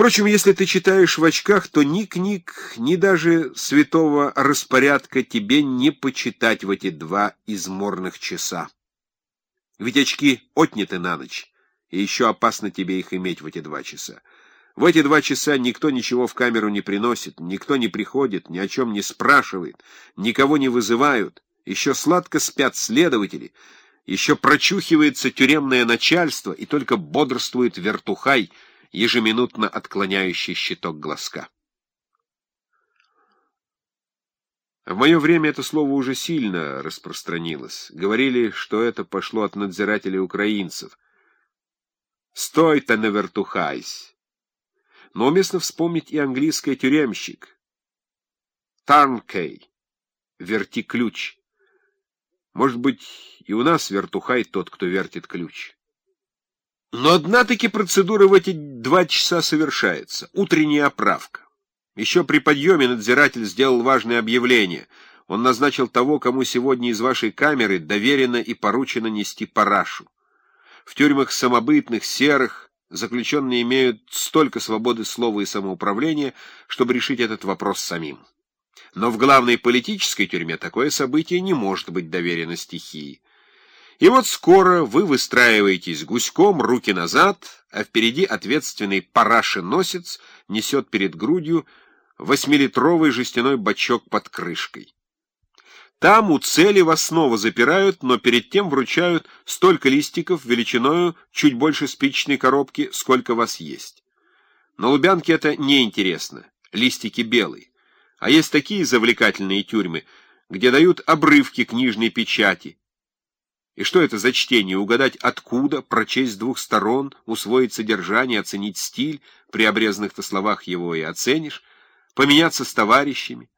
Впрочем, если ты читаешь в очках, то ни книг, ни даже святого распорядка тебе не почитать в эти два изморных часа. Ведь очки отняты на ночь, и еще опасно тебе их иметь в эти два часа. В эти два часа никто ничего в камеру не приносит, никто не приходит, ни о чем не спрашивает, никого не вызывают, еще сладко спят следователи, еще прочухивается тюремное начальство, и только бодрствует вертухай — ежеминутно отклоняющий щиток глазка. В мое время это слово уже сильно распространилось. Говорили, что это пошло от надзирателей украинцев. «Стой-то, навертухайсь!» Но уместно вспомнить и английский тюремщик. «Тарнкей» — «верти ключ». Может быть, и у нас вертухай тот, кто вертит ключ. Но одна-таки процедура в эти два часа совершается. Утренняя оправка. Еще при подъеме надзиратель сделал важное объявление. Он назначил того, кому сегодня из вашей камеры доверено и поручено нести парашу. В тюрьмах самобытных, серых, заключенные имеют столько свободы слова и самоуправления, чтобы решить этот вопрос самим. Но в главной политической тюрьме такое событие не может быть доверено стихии. И вот скоро вы выстраиваетесь гуськом, руки назад, а впереди ответственный парашеносец несет перед грудью восьмилитровый жестяной бачок под крышкой. Там у цели вас снова запирают, но перед тем вручают столько листиков величиною чуть больше спичной коробки, сколько вас есть. На Лубянке это неинтересно, листики белые. А есть такие завлекательные тюрьмы, где дают обрывки книжной печати, и что это за чтение? Угадать откуда, прочесть с двух сторон, усвоить содержание, оценить стиль, при обрезанных-то словах его и оценишь, поменяться с товарищами.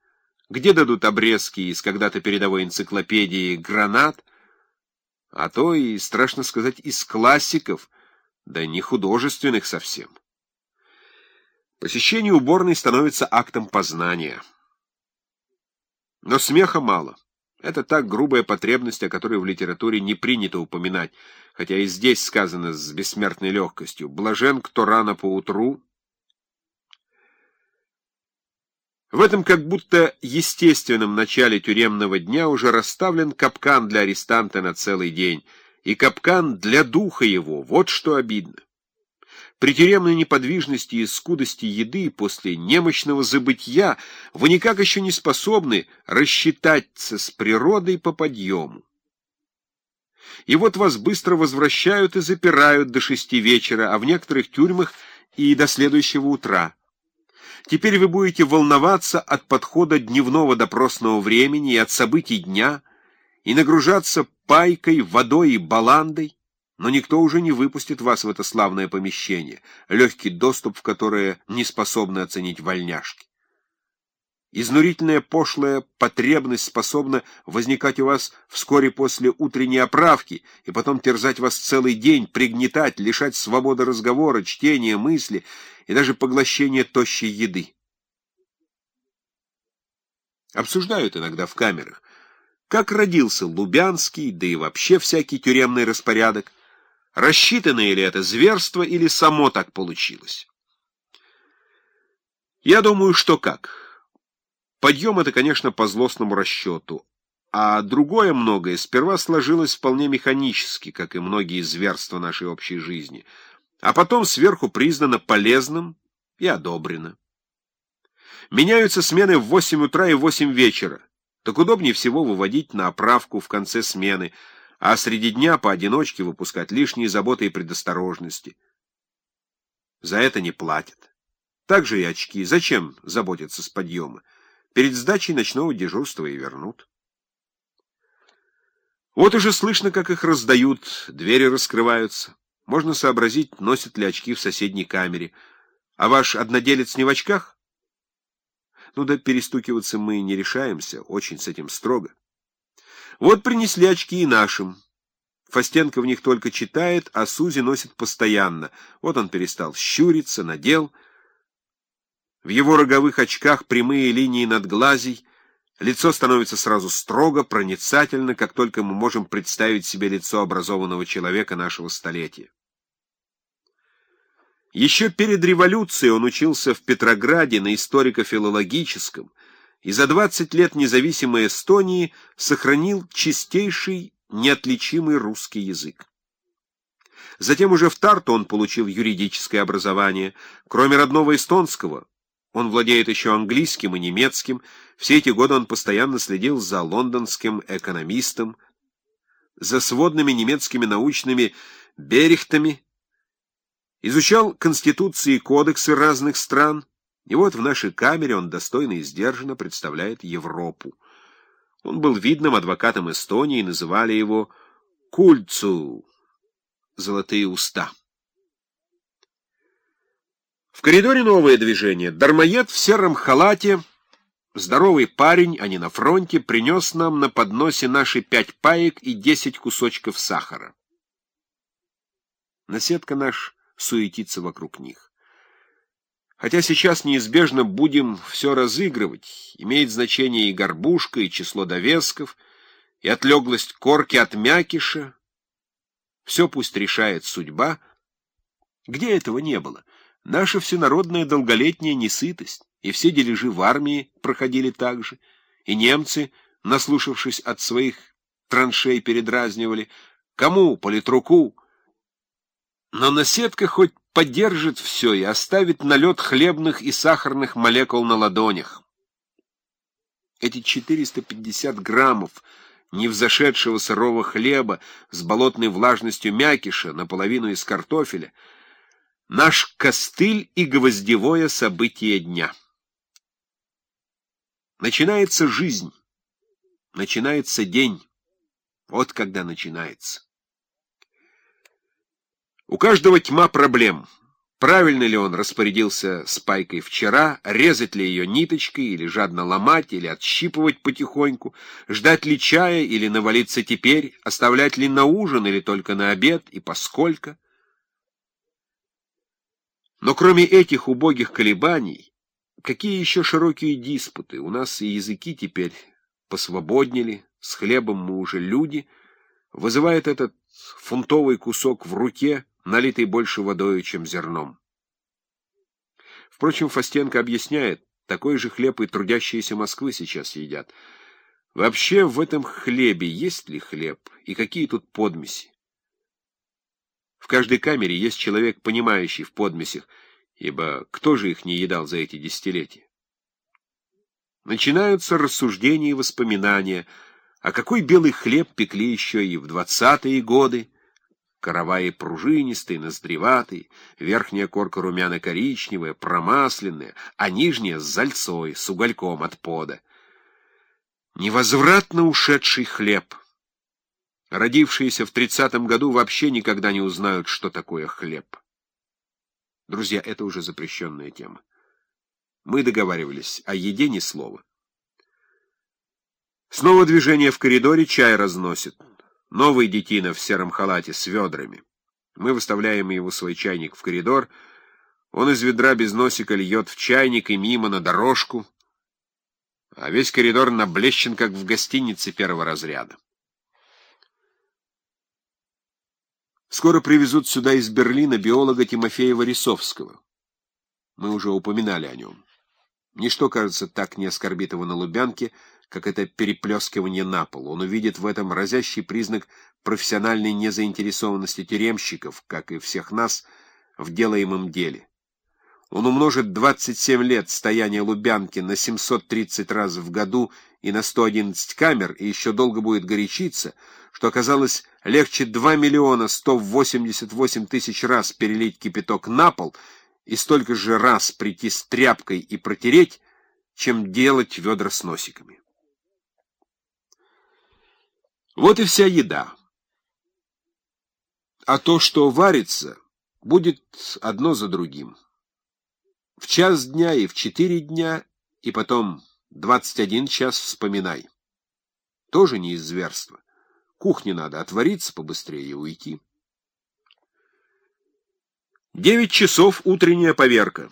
Где дадут обрезки из когда-то передовой энциклопедии «Гранат», а то и, страшно сказать, из классиков, да не художественных совсем. Посещение уборной становится актом познания. Но смеха мало. Это так грубая потребность, о которой в литературе не принято упоминать, хотя и здесь сказано с бессмертной легкостью. Блажен, кто рано поутру. В этом как будто естественном начале тюремного дня уже расставлен капкан для арестанта на целый день, и капкан для духа его, вот что обидно. При тюремной неподвижности и скудости еды после немощного забытья вы никак еще не способны рассчитаться с природой по подъему. И вот вас быстро возвращают и запирают до шести вечера, а в некоторых тюрьмах и до следующего утра. Теперь вы будете волноваться от подхода дневного допросного времени и от событий дня, и нагружаться пайкой, водой и баландой, но никто уже не выпустит вас в это славное помещение, легкий доступ в которое не способны оценить вольняшки. Изнурительная пошлая потребность способна возникать у вас вскоре после утренней оправки и потом терзать вас целый день, пригнетать, лишать свободы разговора, чтения, мысли и даже поглощения тощей еды. Обсуждают иногда в камерах, как родился Лубянский, да и вообще всякий тюремный распорядок, Рассчитанное ли это зверство или само так получилось? Я думаю, что как. Подъем — это, конечно, по злостному расчету, а другое многое сперва сложилось вполне механически, как и многие зверства нашей общей жизни, а потом сверху признано полезным и одобрено. Меняются смены в 8 утра и в 8 вечера. Так удобнее всего выводить на оправку в конце смены — а среди дня поодиночке выпускать лишние заботы и предосторожности. За это не платят. Так же и очки. Зачем заботиться с подъема? Перед сдачей ночного дежурства и вернут. Вот уже слышно, как их раздают, двери раскрываются. Можно сообразить, носят ли очки в соседней камере. А ваш одноделец не в очках? Ну да перестукиваться мы не решаемся, очень с этим строго. Вот принесли очки и нашим. Фастенко в них только читает, а Сузи носит постоянно. Вот он перестал щуриться, надел. В его роговых очках прямые линии над глазей, лицо становится сразу строго, проницательно, как только мы можем представить себе лицо образованного человека нашего столетия. Еще перед революцией он учился в Петрограде на историко-филологическом и за 20 лет независимой Эстонии сохранил чистейший, неотличимый русский язык. Затем уже в Тарту он получил юридическое образование. Кроме родного эстонского, он владеет еще английским и немецким. Все эти годы он постоянно следил за лондонским экономистом, за сводными немецкими научными берехтами, изучал конституции и кодексы разных стран, и вот в нашей камере он достойно и сдержанно представляет Европу. Он был видным адвокатом Эстонии, и называли его «Кульцу» — «Золотые уста». В коридоре новое движение. Дармоед в сером халате, здоровый парень, а не на фронте, принес нам на подносе наши пять паек и десять кусочков сахара. Наседка наш суетится вокруг них. Хотя сейчас неизбежно будем все разыгрывать, имеет значение и горбушка, и число довесков, и отлеглость корки от мякиша. Все пусть решает судьба. Где этого не было? Наша всенародная долголетняя несытость, и все дележи в армии проходили так же, и немцы, наслушавшись от своих траншей, передразнивали, кому, политруку, но наседка хоть поддержит все и оставит налет хлебных и сахарных молекул на ладонях. Эти 450 граммов невзошедшего сырого хлеба с болотной влажностью мякиша, наполовину из картофеля — Наш костыль и гвоздевое событие дня. Начинается жизнь, начинается день. Вот когда начинается. У каждого тьма проблем. Правильно ли он распорядился спайкой вчера, резать ли ее ниточкой, или жадно ломать, или отщипывать потихоньку, ждать ли чая, или навалиться теперь, оставлять ли на ужин, или только на обед, и поскольку. Но кроме этих убогих колебаний, какие еще широкие диспуты? У нас и языки теперь посвободнели, с хлебом мы уже люди. Вызывает этот фунтовый кусок в руке, налитый больше водою, чем зерном. Впрочем, Фастенко объясняет, такой же хлеб и трудящиеся Москвы сейчас едят. Вообще в этом хлебе есть ли хлеб и какие тут подмеси? В каждой камере есть человек, понимающий в подмесях, ибо кто же их не едал за эти десятилетия? Начинаются рассуждения и воспоминания, а какой белый хлеб пекли еще и в двадцатые годы, караваи пружинистые, ноздреватые, верхняя корка румяно-коричневая, промасленная, а нижняя с зальцой, с угольком от пода. Невозвратно ушедший хлеб — Родившиеся в тридцатом году вообще никогда не узнают, что такое хлеб. Друзья, это уже запрещенная тема. Мы договаривались, о еде ни слова. Снова движение в коридоре, чай разносит. Новый детина в сером халате с ведрами. Мы выставляем его свой чайник в коридор. Он из ведра без носика льет в чайник и мимо на дорожку. А весь коридор наблещен, как в гостинице первого разряда. Скоро привезут сюда из Берлина биолога Тимофея Варисовского. Мы уже упоминали о нем. Ничто, кажется, так не оскорбит его на Лубянке, как это переплескивание на пол. Он увидит в этом разящий признак профессиональной незаинтересованности тюремщиков, как и всех нас, в делаемом деле. Он умножит 27 лет стояния Лубянки на 730 раз в году и на 111 камер, и еще долго будет горячиться, что оказалось легче 2 миллиона 188 тысяч раз перелить кипяток на пол и столько же раз прийти с тряпкой и протереть, чем делать ведра с носиками. Вот и вся еда. А то, что варится, будет одно за другим в час дня и в четыре дня, и потом двадцать один час вспоминай. Тоже не из зверства. Кухне надо отвориться побыстрее и уйти. Девять часов утренняя поверка.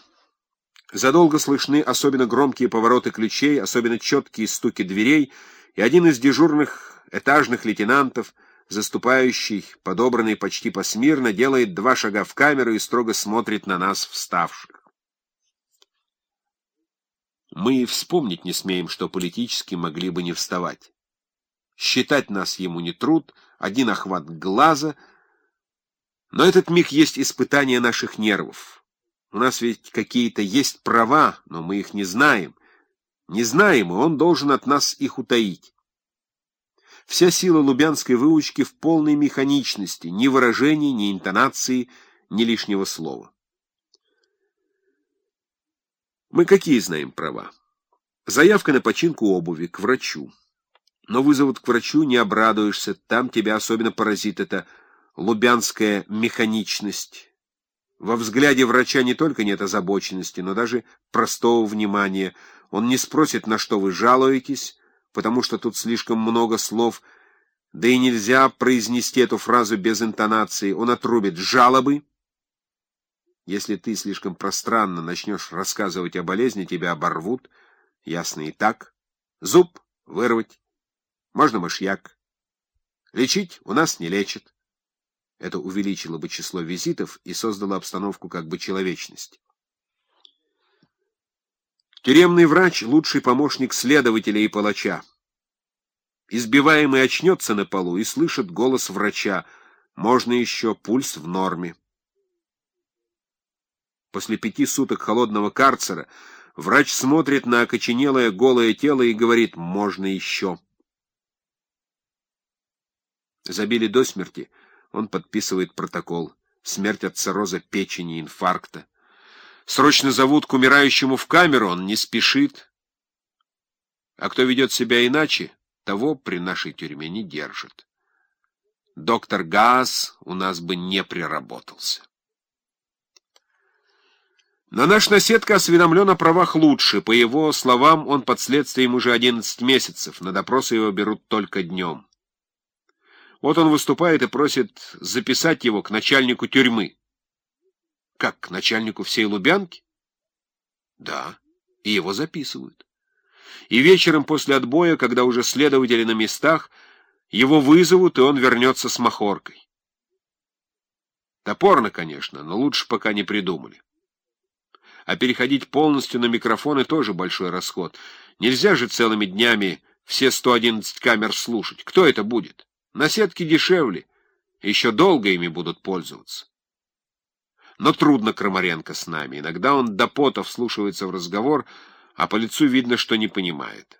Задолго слышны особенно громкие повороты ключей, особенно четкие стуки дверей, и один из дежурных этажных лейтенантов заступающий, подобранный почти посмирно, делает два шага в камеру и строго смотрит на нас, вставших. Мы и вспомнить не смеем, что политически могли бы не вставать. Считать нас ему не труд, один охват глаза, но этот миг есть испытание наших нервов. У нас ведь какие-то есть права, но мы их не знаем. Не знаем, и он должен от нас их утаить. Вся сила лубянской выучки в полной механичности, ни выражений, ни интонации, ни лишнего слова. Мы какие знаем права? Заявка на починку обуви к врачу. Но вызовут к врачу, не обрадуешься, там тебя особенно поразит эта лубянская механичность. Во взгляде врача не только нет озабоченности, но даже простого внимания. Он не спросит, на что вы жалуетесь, потому что тут слишком много слов, да и нельзя произнести эту фразу без интонации. Он отрубит жалобы. Если ты слишком пространно начнешь рассказывать о болезни, тебя оборвут. Ясно и так. Зуб вырвать. Можно мышьяк. Лечить у нас не лечат. Это увеличило бы число визитов и создало обстановку как бы человечности. Тюремный врач — лучший помощник следователя и палача. Избиваемый очнется на полу и слышит голос врача. Можно еще, пульс в норме. После пяти суток холодного карцера врач смотрит на окоченелое голое тело и говорит «можно еще». Забили до смерти, он подписывает протокол. Смерть от цирроза печени, инфаркта. Срочно зовут к умирающему в камеру, он не спешит. А кто ведет себя иначе, того при нашей тюрьме не держит. Доктор Газ у нас бы не приработался. Но наш наседка осведомлен о правах лучше. По его словам, он под следствием уже 11 месяцев. На допросы его берут только днем. Вот он выступает и просит записать его к начальнику тюрьмы. Как, к начальнику всей Лубянки? Да, и его записывают. И вечером после отбоя, когда уже следователи на местах, его вызовут, и он вернется с махоркой. Топорно, конечно, но лучше пока не придумали. А переходить полностью на микрофоны тоже большой расход. Нельзя же целыми днями все 111 камер слушать. Кто это будет? На сетке дешевле. Еще долго ими будут пользоваться. Но трудно Крамаренко с нами. Иногда он до пота вслушивается в разговор, а по лицу видно, что не понимает.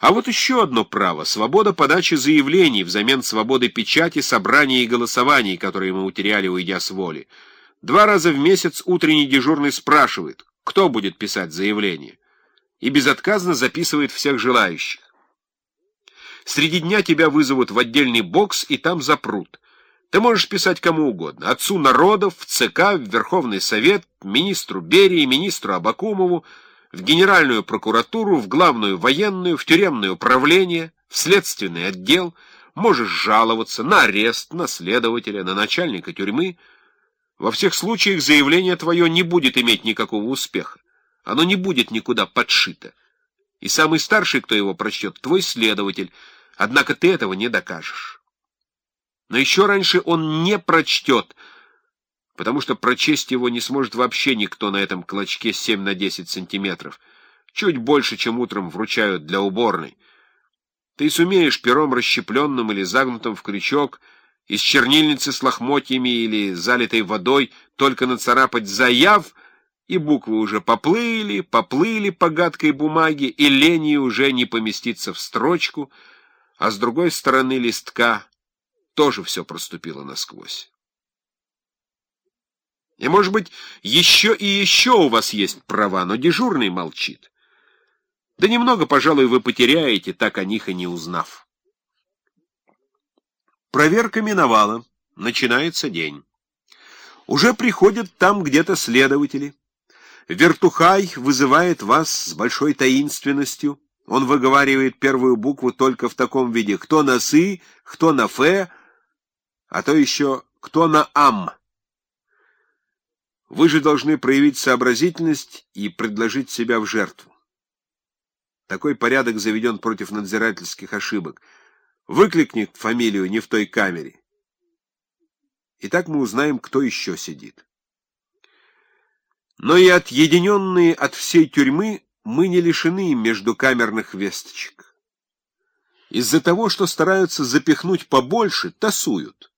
А вот еще одно право — свобода подачи заявлений взамен свободы печати, собраний и голосований, которые мы утеряли, уйдя с воли. Два раза в месяц утренний дежурный спрашивает, кто будет писать заявление, и безотказно записывает всех желающих. Среди дня тебя вызовут в отдельный бокс и там запрут. Ты можешь писать кому угодно. Отцу народов, в ЦК, в Верховный Совет, министру Берии, министру Абакумову, в Генеральную прокуратуру, в Главную военную, в тюремное управление, в следственный отдел. Можешь жаловаться на арест, на следователя, на начальника тюрьмы. Во всех случаях заявление твое не будет иметь никакого успеха. Оно не будет никуда подшито. И самый старший, кто его прочтет, твой следователь, однако ты этого не докажешь. Но еще раньше он не прочтет, потому что прочесть его не сможет вообще никто на этом клочке 7 на 10 сантиметров, чуть больше, чем утром вручают для уборной. Ты сумеешь пером расщепленным или загнутым в крючок из чернильницы с лохмотьями или залитой водой только нацарапать «заяв», и буквы уже поплыли, поплыли по гадкой бумаге, и лени уже не поместиться в строчку, а с другой стороны листка тоже все проступило насквозь. И, может быть, еще и еще у вас есть права, но дежурный молчит. Да немного, пожалуй, вы потеряете, так о них и не узнав. Проверка миновала. Начинается день. Уже приходят там где-то следователи. Вертухай вызывает вас с большой таинственностью. Он выговаривает первую букву только в таком виде. Кто на «сы», кто на «фе», а то еще кто на «ам». Вы же должны проявить сообразительность и предложить себя в жертву. Такой порядок заведен против надзирательских ошибок. выкликнет фамилию не в той камере. И так мы узнаем, кто еще сидит. Но и отъединенные от всей тюрьмы мы не лишены междукамерных весточек. Из-за того, что стараются запихнуть побольше, тасуют.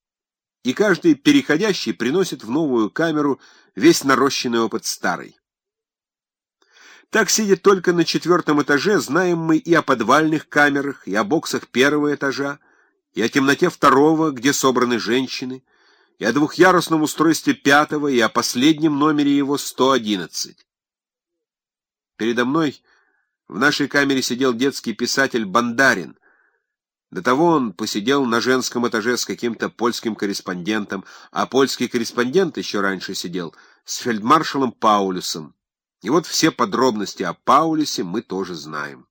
И каждый переходящий приносит в новую камеру весь нарощенный опыт старой. Так, сидя только на четвертом этаже, знаем мы и о подвальных камерах, и о боксах первого этажа, и о темноте второго, где собраны женщины, и о двухъярусном устройстве пятого, и о последнем номере его 111. Передо мной в нашей камере сидел детский писатель Бандарин. До того он посидел на женском этаже с каким-то польским корреспондентом, а польский корреспондент еще раньше сидел с фельдмаршалом Паулюсом. И вот все подробности о Паулюсе мы тоже знаем.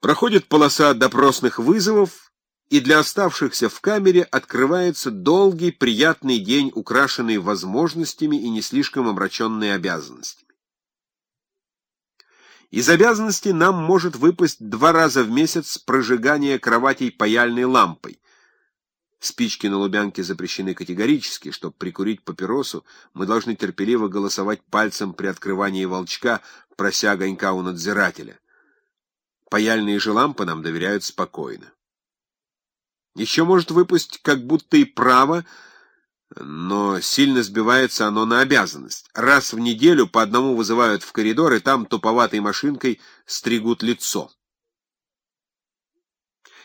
Проходит полоса допросных вызовов, и для оставшихся в камере открывается долгий, приятный день, украшенный возможностями и не слишком омраченный обязанностями. Из обязанностей нам может выпасть два раза в месяц прожигание кроватей паяльной лампой, Спички на Лубянке запрещены категорически. Чтобы прикурить папиросу, мы должны терпеливо голосовать пальцем при открывании волчка, прося огонька у надзирателя. Паяльные же лампы нам доверяют спокойно. Еще может выпасть как будто и право, но сильно сбивается оно на обязанность. Раз в неделю по одному вызывают в коридор, и там туповатой машинкой стригут лицо.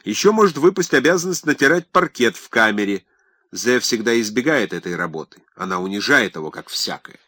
Еще может выпасть обязанность натирать паркет в камере. Зе всегда избегает этой работы. Она унижает его, как всякое.